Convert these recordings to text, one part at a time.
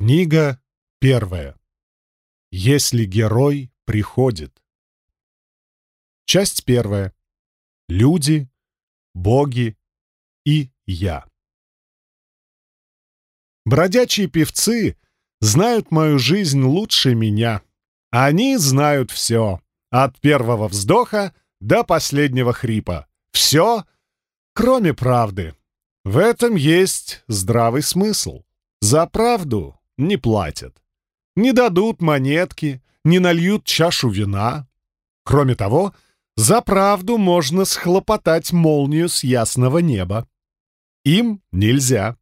Книга первая. Если герой приходит. Часть первая. Люди, боги и я. Бродячие певцы знают мою жизнь лучше меня. Они знают все, от первого вздоха до последнего хрипа. Все, кроме правды. В этом есть здравый смысл. За правду не платят. Не дадут монетки, не нальют чашу вина. Кроме того, за правду можно схлопотать молнию с ясного неба. Им нельзя.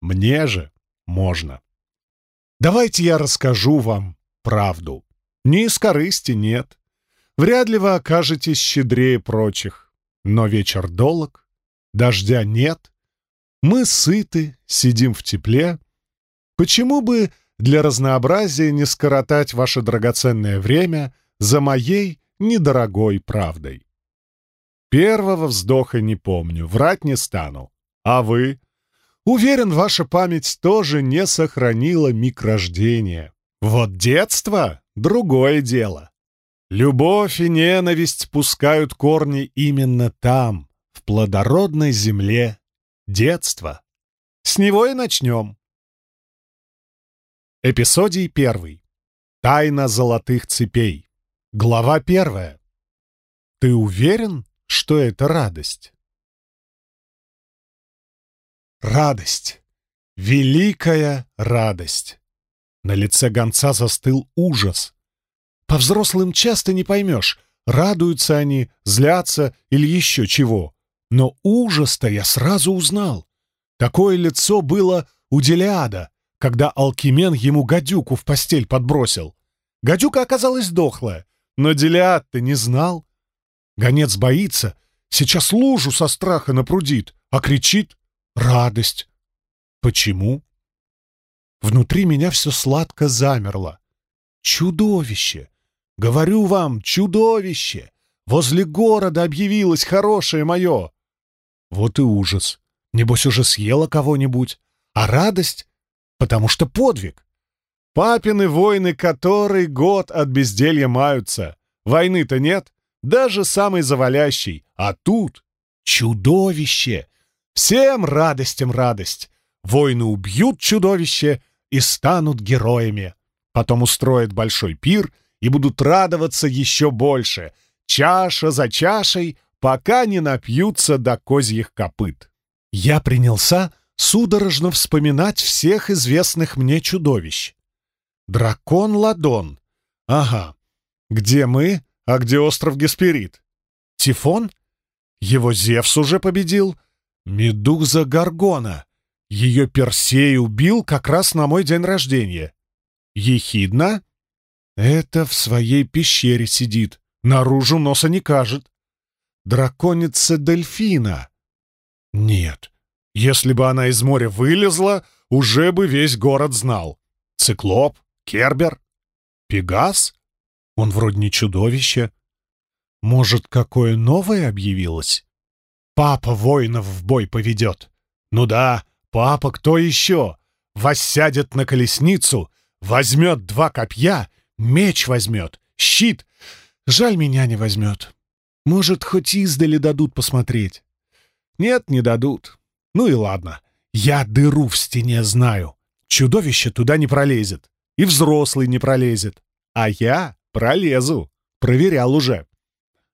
Мне же можно. Давайте я расскажу вам правду. Ни из корысти нет. Вряд ли вы окажетесь щедрее прочих. Но вечер долг, дождя нет. Мы сыты, сидим в тепле, Почему бы для разнообразия не скоротать ваше драгоценное время за моей недорогой правдой? Первого вздоха не помню, врать не стану. А вы? Уверен, ваша память тоже не сохранила миг рождения. Вот детство — другое дело. Любовь и ненависть пускают корни именно там, в плодородной земле детства. С него и начнем. Эпизодий первый. Тайна золотых цепей. Глава первая. Ты уверен, что это радость? Радость. Великая радость. На лице гонца застыл ужас. По взрослым часто не поймешь, радуются они, злятся или еще чего. Но ужас-то я сразу узнал. Такое лицо было у Делиада — когда Алкимен ему гадюку в постель подбросил. Гадюка оказалась дохлая, но Делиад-то не знал. Гонец боится, сейчас лужу со страха напрудит, а кричит «Радость!» Почему? Внутри меня все сладко замерло. Чудовище! Говорю вам, чудовище! Возле города объявилось хорошее мое! Вот и ужас. Небось, уже съела кого-нибудь. А радость Потому что подвиг. Папины войны который год от безделья маются. Войны-то нет, даже самый завалящий. А тут чудовище. Всем радостям радость. Войны убьют чудовище и станут героями. Потом устроят большой пир и будут радоваться еще больше. Чаша за чашей, пока не напьются до козьих копыт. Я принялся судорожно вспоминать всех известных мне чудовищ. Дракон Ладон. Ага. Где мы, а где остров Гесперид? Тифон? Его Зевс уже победил. Медуза Гаргона. Ее Персей убил как раз на мой день рождения. Ехидна? Это в своей пещере сидит. Наружу носа не кажет. Драконица Дельфина. Нет, если бы она из моря вылезла, уже бы весь город знал. Циклоп? Кербер? Пегас? Он вроде не чудовище. Может, какое новое объявилось? Папа воинов в бой поведет. Ну да, папа кто еще? Воссядет на колесницу, возьмет два копья, меч возьмет, щит. Жаль, меня не возьмет. Может, хоть издали дадут посмотреть. Нет, не дадут. Ну и ладно. Я дыру в стене знаю. Чудовище туда не пролезет. И взрослый не пролезет. А я пролезу. Проверял уже.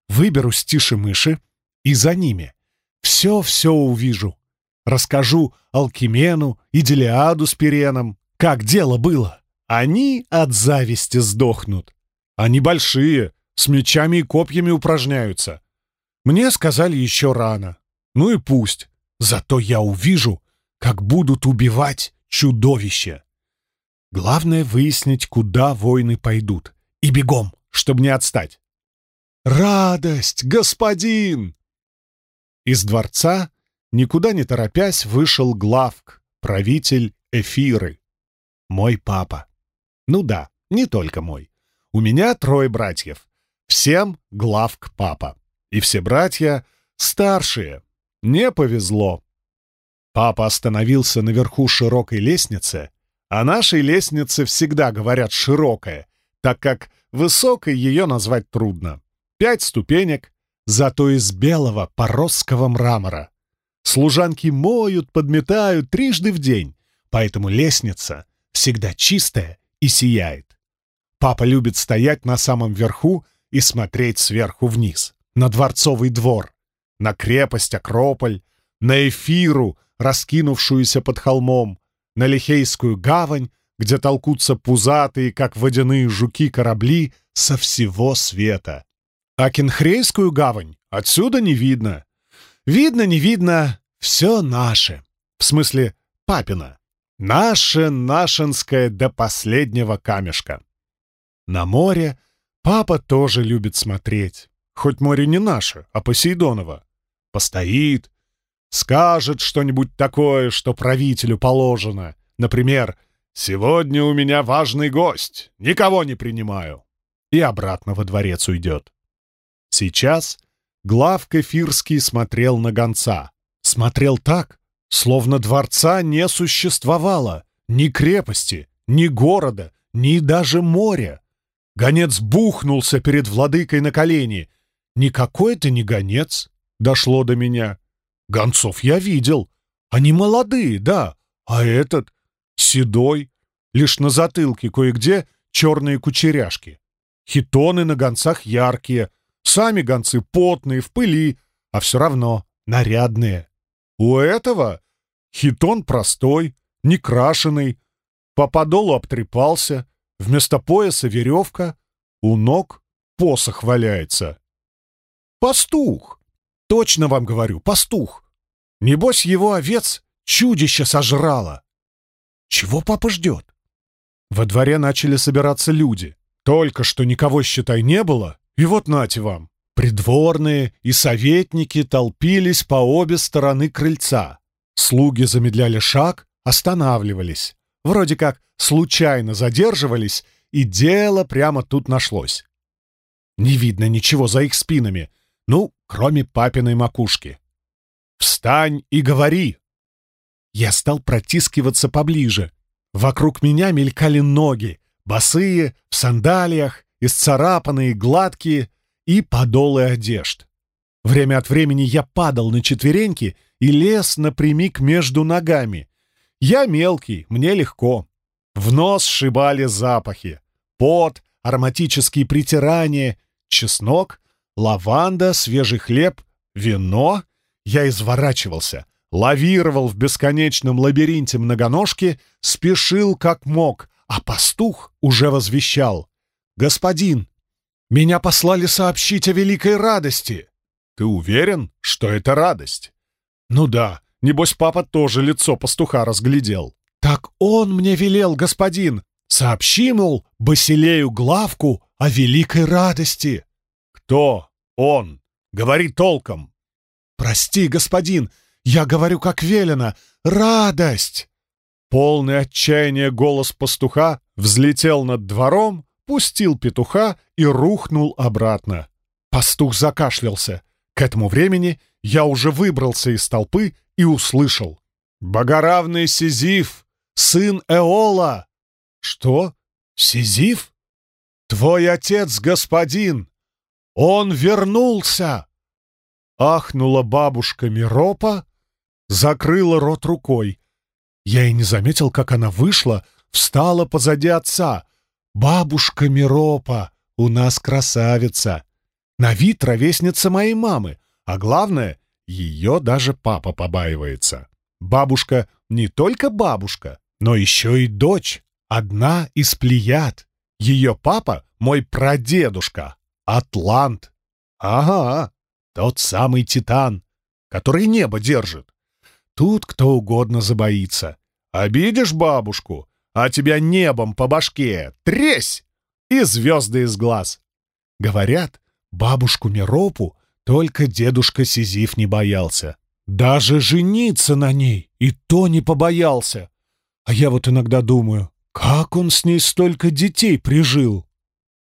Выберусь тише мыши и за ними. Все-все увижу. Расскажу Алкимену и Делиаду с Пиреном, как дело было. Они от зависти сдохнут. Они большие, с мечами и копьями упражняются. Мне сказали еще рано. Ну и пусть. Зато я увижу, как будут убивать чудовища. Главное выяснить, куда войны пойдут. И бегом, чтобы не отстать. «Радость, господин!» Из дворца, никуда не торопясь, вышел Главк, правитель Эфиры. Мой папа. Ну да, не только мой. У меня трое братьев. Всем Главк папа. И все братья старшие, не повезло. Папа остановился наверху широкой лестницы, О нашей лестнице всегда говорят «широкая», так как высокой ее назвать трудно. Пять ступенек, зато из белого поросского мрамора. Служанки моют, подметают трижды в день, поэтому лестница всегда чистая и сияет. Папа любит стоять на самом верху и смотреть сверху вниз, на дворцовый двор, на крепость Акрополь, на Эфиру, раскинувшуюся под холмом, на Лихейскую гавань, где толкутся пузатые, как водяные жуки, корабли со всего света. А Кенхрейскую гавань отсюда не видно. Видно, не видно, все наше. В смысле, папина. Наше нашинское до последнего камешка. На море папа тоже любит смотреть. Хоть море не наше, а Посейдоново. Постоит, скажет что-нибудь такое, что правителю положено. Например, «Сегодня у меня важный гость, никого не принимаю». И обратно во дворец уйдет. Сейчас глав Кефирский смотрел на гонца. Смотрел так, словно дворца не существовало, ни крепости, ни города, ни даже моря. Гонец бухнулся перед владыкой на колени. Никакой это не гонец, дошло до меня. Гонцов я видел. Они молодые, да, а этот седой, лишь на затылке кое-где черные кучеряшки. Хитоны на гонцах яркие, сами гонцы потные, в пыли, а все равно нарядные. У этого хитон простой, некрашенный, по подолу обтрепался, вместо пояса веревка, у ног посох валяется. Пастух! Точно вам говорю, пастух! Небось, его овец чудище сожрало. Чего папа ждет? Во дворе начали собираться люди. Только что никого, считай, не было, и вот нате вам. Придворные и советники толпились по обе стороны крыльца. Слуги замедляли шаг, останавливались. Вроде как случайно задерживались, и дело прямо тут нашлось. Не видно ничего за их спинами, ну, кроме папиной макушки. «Встань и говори!» Я стал протискиваться поближе. Вокруг меня мелькали ноги, босые, в сандалиях, исцарапанные, гладкие, и подолы одежд. Время от времени я падал на четвереньки и лез напрямик между ногами. Я мелкий, мне легко. В нос сшибали запахи. Пот, ароматические притирания, чеснок, лаванда, свежий хлеб, вино. Я изворачивался, лавировал в бесконечном лабиринте многоножки, спешил как мог, а пастух уже возвещал. «Господин, меня послали сообщить о великой радости. Ты уверен, что это радость? Ну да, небось папа тоже лицо пастуха разглядел. Так он мне велел, господин, сообщи, мол, Басилею главку о великой радости. Кто он? Говори толком. Прости, господин, я говорю как велено. Радость! Полный отчаяния голос пастуха взлетел над двором, пустил петуха и рухнул обратно. Пастух закашлялся. К этому времени я уже выбрался из толпы и услышал. «Богоравный Сизиф, сын Эола!» «Что? Сизиф? Твой отец, господин! Он вернулся!» Ахнула бабушка Миропа, закрыла рот рукой. Я и не заметил, как она вышла, встала позади отца — «Бабушка Миропа, у нас красавица! На вид ровесница моей мамы, а главное, ее даже папа побаивается. Бабушка не только бабушка, но еще и дочь, одна из плеяд. Ее папа — мой прадедушка, Атлант. Ага, тот самый Титан, который небо держит. Тут кто угодно забоится. Обидишь бабушку, а тебя небом по башке, тресь! И звезды из глаз. Говорят, бабушку Миропу только дедушка Сизиф не боялся. Даже жениться на ней и то не побоялся. А я вот иногда думаю, как он с ней столько детей прижил?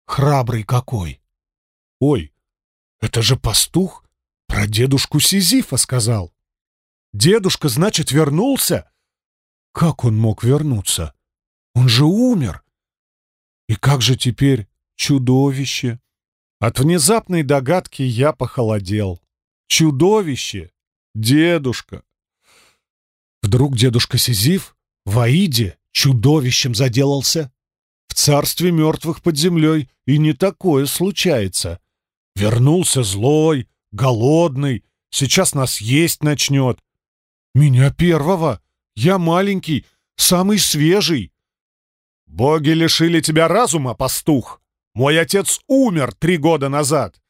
Храбрый какой! Ой, это же пастух про дедушку Сизифа сказал. Дедушка, значит, вернулся? Как он мог вернуться? Он же умер! И как же теперь чудовище? От внезапной догадки я похолодел. Чудовище! Дедушка! Вдруг дедушка Сизиф в Аиде чудовищем заделался? В царстве мертвых под землей и не такое случается. Вернулся злой, голодный, сейчас нас есть начнет. Меня первого, я маленький, самый свежий. Боги лишили тебя разума, пастух. Мой отец умер три года назад.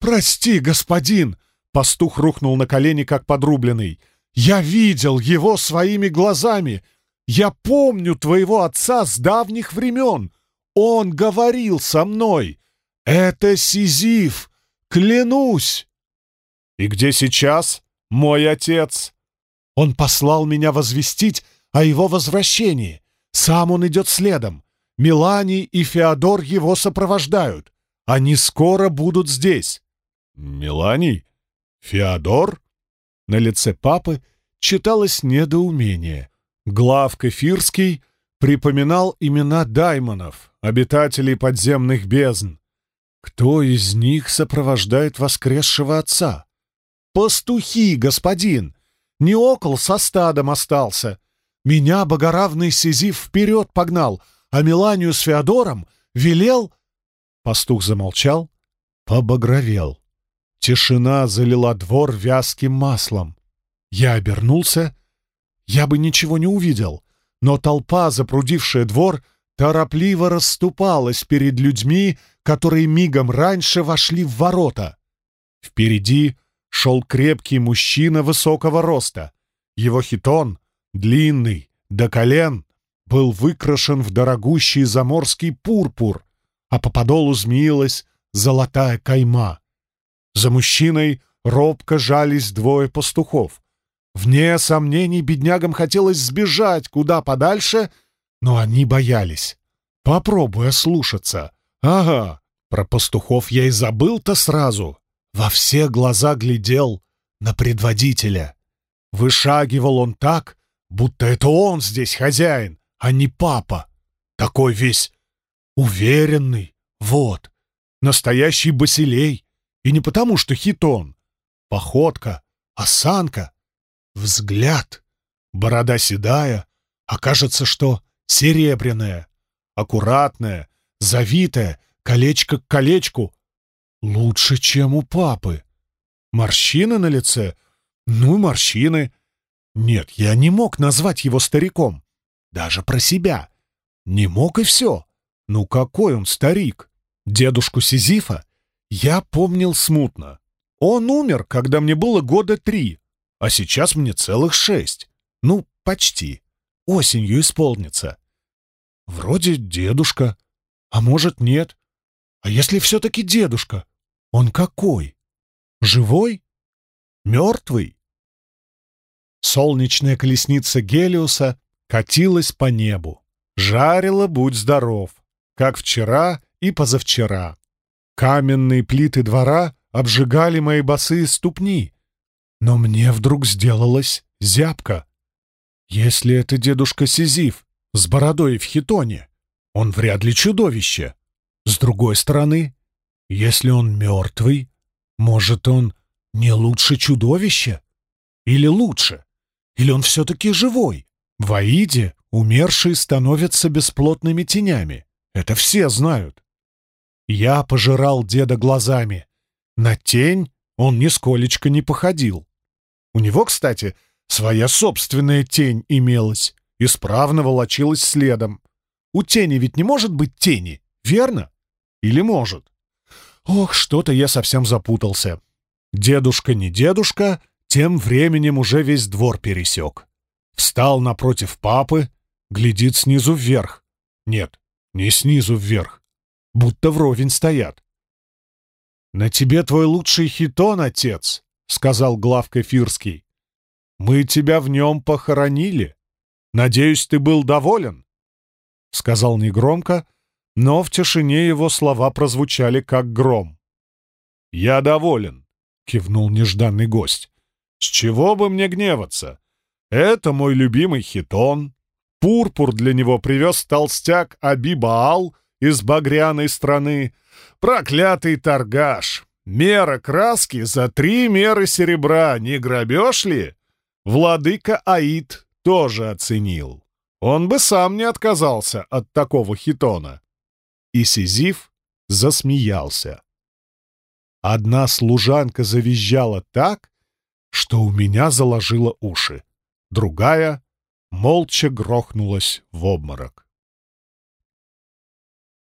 Прости, господин, пастух рухнул на колени, как подрубленный. Я видел его своими глазами. Я помню твоего отца с давних времен. Он говорил со мной. Это Сизиф, клянусь. И где сейчас мой отец? Он послал меня возвестить о его возвращении. Сам он идет следом. Милани и Феодор его сопровождают. Они скоро будут здесь. Милани? Феодор? На лице папы читалось недоумение. Глав Кефирский припоминал имена даймонов, обитателей подземных бездн. Кто из них сопровождает воскресшего отца? Пастухи, господин! Не окол со стадом остался. Меня богоравный Сизиф вперед погнал, а Миланию с Феодором велел...» Пастух замолчал, побагровел. Тишина залила двор вязким маслом. Я обернулся. Я бы ничего не увидел, но толпа, запрудившая двор, торопливо расступалась перед людьми, которые мигом раньше вошли в ворота. Впереди шел крепкий мужчина высокого роста. Его хитон, длинный, до колен, был выкрашен в дорогущий заморский пурпур, а по подолу змеилась золотая кайма. За мужчиной робко жались двое пастухов. Вне сомнений беднягам хотелось сбежать куда подальше, но они боялись. Попробуй ослушаться. Ага, про пастухов я и забыл-то сразу. Во все глаза глядел на предводителя. Вышагивал он так, будто это он здесь хозяин, а не папа. Такой весь уверенный, вот, настоящий басилей. И не потому, что хитон. Походка, осанка, взгляд. Борода седая, а кажется, что серебряная, аккуратная, завитая, колечко к колечку. Лучше, чем у папы. Морщины на лице? Ну, морщины. Нет, я не мог назвать его стариком. Даже про себя. Не мог и все. Ну какой он старик? Дедушку Сизифа я помнил смутно. Он умер, когда мне было года три, а сейчас мне целых шесть. Ну, почти. Осенью исполнится. Вроде дедушка, а может нет. А если все-таки дедушка? Он какой? Живой? Мертвый? Солнечная колесница Гелиуса катилась по небу. Жарила, будь здоров, как вчера и позавчера. Каменные плиты двора обжигали мои босые ступни. Но мне вдруг сделалось зябко. Если это дедушка Сизиф с бородой в хитоне, он вряд ли чудовище. С другой стороны, если он мертвый, может, он не лучше чудовища? Или лучше? Или он все-таки живой? В Аиде умершие становятся бесплотными тенями. Это все знают. Я пожирал деда глазами. На тень он нисколечко не походил. У него, кстати, своя собственная тень имелась, исправно волочилась следом. У тени ведь не может быть тени, верно? Или может? Ох, что-то я совсем запутался. Дедушка не дедушка, тем временем уже весь двор пересек. Встал напротив папы, глядит снизу вверх. Нет, не снизу вверх. Будто вровень стоят. «На тебе твой лучший хитон, отец», — сказал главка Фирский. «Мы тебя в нем похоронили. Надеюсь, ты был доволен?» Сказал негромко, но в тишине его слова прозвучали как гром. «Я доволен», — кивнул нежданный гость. «С чего бы мне гневаться? Это мой любимый хитон. Пурпур для него привез толстяк Абибаал из багряной страны. Проклятый торгаш! Мера краски за три меры серебра, не грабеж ли? Владыка Аид тоже оценил. Он бы сам не отказался от такого хитона. И Сизиф засмеялся. Одна служанка завизжала так, что у меня заложило уши. Другая молча грохнулась в обморок.